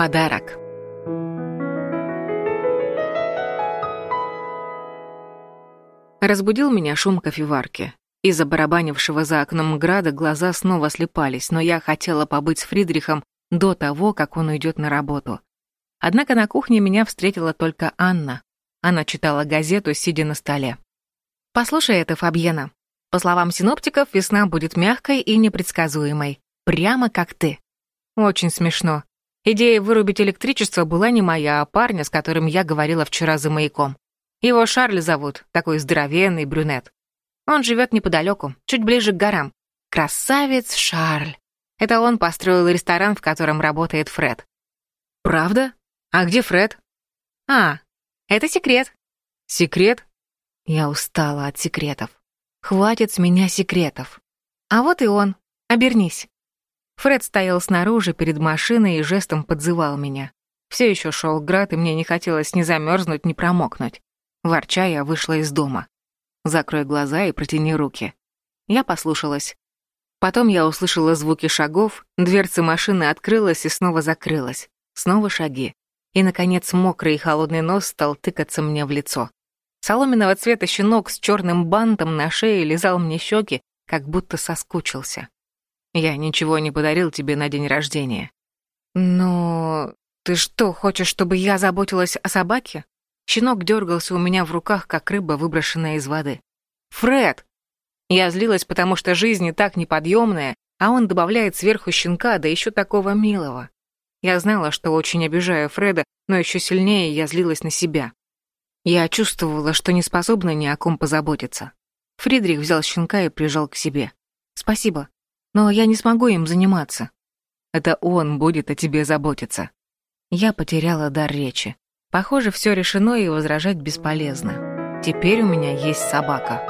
Подарок. Разбудил меня шум кофеварки. Из-за барабанившего за окном града глаза снова слепались, но я хотела побыть с Фридрихом до того, как он уйдет на работу. Однако на кухне меня встретила только Анна. Она читала газету, сидя на столе. «Послушай это, Фабьена. По словам синоптиков, весна будет мягкой и непредсказуемой. Прямо как ты». Очень смешно. Идея вырубить электричество была не моя, а парня, с которым я говорила вчера за маяком. Его Шарль зовут, такой здоровенный брюнет. Он живет неподалеку, чуть ближе к горам. Красавец Шарль. Это он построил ресторан, в котором работает Фред. Правда? А где Фред? А, это секрет. Секрет? Я устала от секретов. Хватит с меня секретов. А вот и он. Обернись. Фред стоял снаружи перед машиной и жестом подзывал меня. Все еще шел град, и мне не хотелось ни замерзнуть, ни промокнуть. Ворча, я вышла из дома. «Закрой глаза и протяни руки». Я послушалась. Потом я услышала звуки шагов, дверца машины открылась и снова закрылась. Снова шаги. И, наконец, мокрый и холодный нос стал тыкаться мне в лицо. Соломенного цвета щенок с черным бантом на шее лизал мне щеки, как будто соскучился. «Я ничего не подарил тебе на день рождения». «Но ты что, хочешь, чтобы я заботилась о собаке?» Щенок дергался у меня в руках, как рыба, выброшенная из воды. «Фред!» Я злилась, потому что жизнь и так неподъемная, а он добавляет сверху щенка, да еще такого милого. Я знала, что очень обижаю Фреда, но еще сильнее я злилась на себя. Я чувствовала, что не способна ни о ком позаботиться. Фридрих взял щенка и прижал к себе. «Спасибо, но я не смогу им заниматься». «Это он будет о тебе заботиться». Я потеряла дар речи. Похоже, все решено и возражать бесполезно. Теперь у меня есть собака.